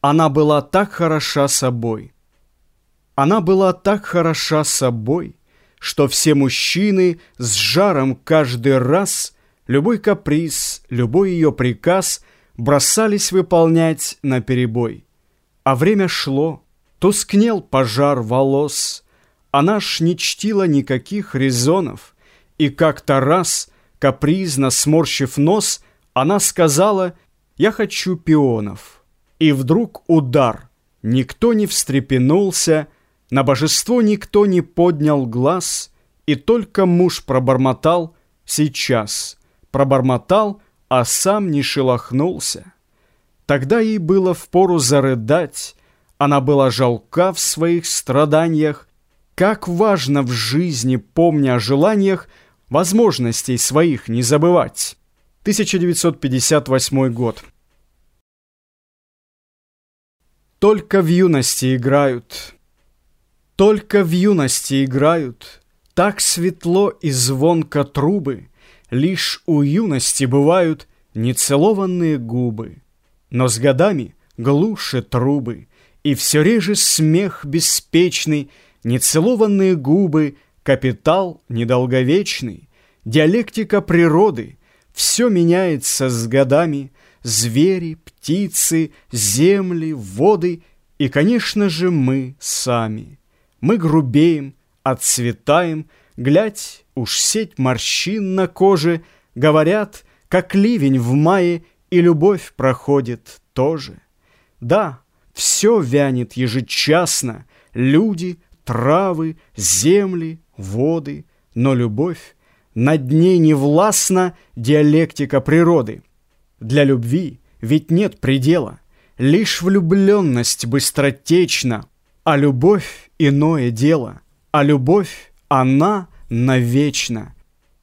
Она была так хороша собой. Она была так хороша собой, что все мужчины с жаром каждый раз любой каприз, любой ее приказ бросались выполнять на перебой. А время шло, тускнел пожар волос, она ж не чтила никаких резонов, и как-то раз, капризно сморщив нос, она сказала «Я хочу пионов». И вдруг удар. Никто не встрепенулся, на божество никто не поднял глаз, и только муж пробормотал «сейчас». Пробормотал, а сам не шелохнулся. Тогда ей было впору зарыдать, она была жалка в своих страданиях, как важно в жизни, помня о желаниях, возможностей своих не забывать. 1958 год. Только в юности играют, только в юности играют, Так светло и звонко трубы, Лишь у юности бывают Нецелованные губы. Но с годами глуше трубы, И все реже смех беспечный, Нецелованные губы, Капитал недолговечный, Диалектика природы, Все меняется с годами, Звери, птицы, земли, воды и, конечно же, мы сами. Мы грубеем, отцветаем, глядь, уж сеть морщин на коже, говорят, как ливень в мае, и любовь проходит тоже. Да, все вянет ежечасно, люди, травы, земли, воды, но любовь над ней не властна диалектика природы. Для любви ведь нет предела, Лишь влюбленность быстротечна, А любовь — иное дело, А любовь, она навечно.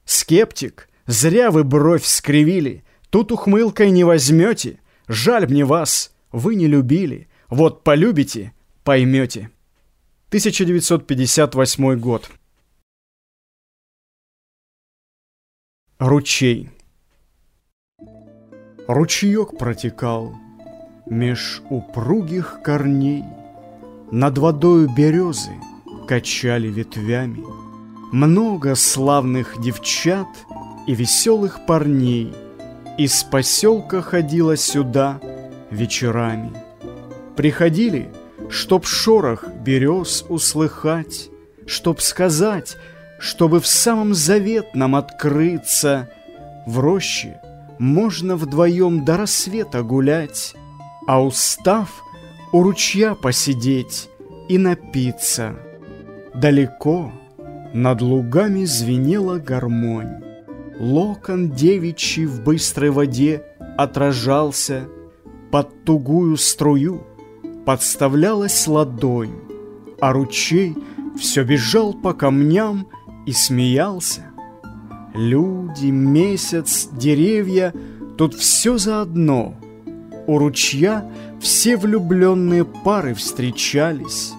Скептик, зря вы бровь скривили, Тут ухмылкой не возьмете, Жаль мне вас, вы не любили, Вот полюбите, поймете. 1958 год. Ручей. Ручеек протекал меж упругих корней, Над водою березы качали ветвями. Много славных девчат и веселых парней Из поселка ходила сюда вечерами. Приходили, чтоб шорох берез услыхать, Чтоб сказать, чтобы в самом заветном открыться В роще можно вдвоем до рассвета гулять, А устав у ручья посидеть и напиться. Далеко над лугами звенела гармонь. Локон девичий в быстрой воде отражался, Под тугую струю подставлялась ладонь, А ручей все бежал по камням и смеялся. Люди, месяц, деревья, тут все заодно. У ручья все влюбленные пары встречались.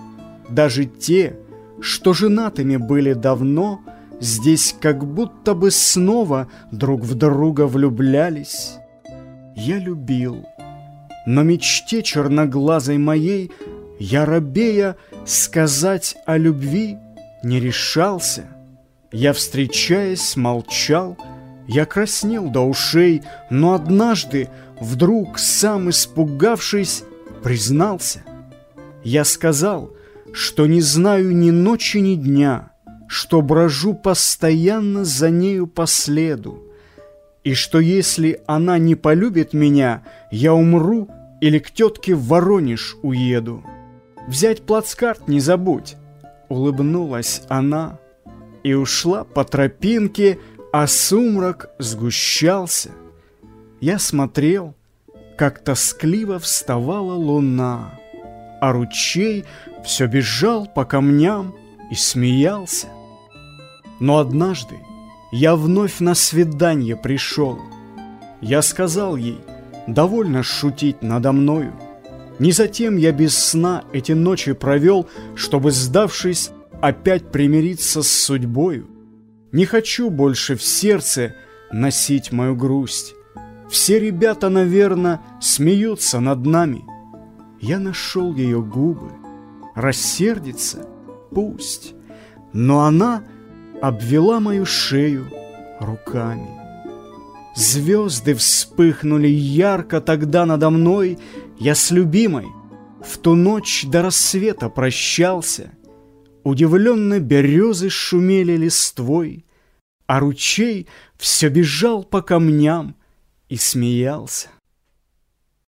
Даже те, что женатыми были давно, Здесь как будто бы снова друг в друга влюблялись. Я любил, но мечте черноглазой моей Я робея сказать о любви не решался — я, встречаясь, молчал, я краснел до ушей, но однажды, вдруг, сам испугавшись, признался. Я сказал, что не знаю ни ночи, ни дня, что брожу постоянно за нею по следу, и что если она не полюбит меня, я умру или к тетке в Воронеж уеду. Взять плацкарт не забудь, улыбнулась она, — и ушла по тропинке, а сумрак сгущался. Я смотрел, как тоскливо вставала луна, а ручей все бежал по камням и смеялся. Но однажды я вновь на свидание пришел. Я сказал ей, довольно шутить надо мною. Не затем я без сна эти ночи провел, чтобы, сдавшись, опять примириться с судьбою. Не хочу больше в сердце носить мою грусть. Все ребята, наверное, смеются над нами. Я нашел ее губы. Рассердится? Пусть. Но она обвела мою шею руками. Звезды вспыхнули ярко тогда надо мной. Я с любимой в ту ночь до рассвета прощался. Удивленно березы шумели листвой, А ручей все бежал по камням и смеялся.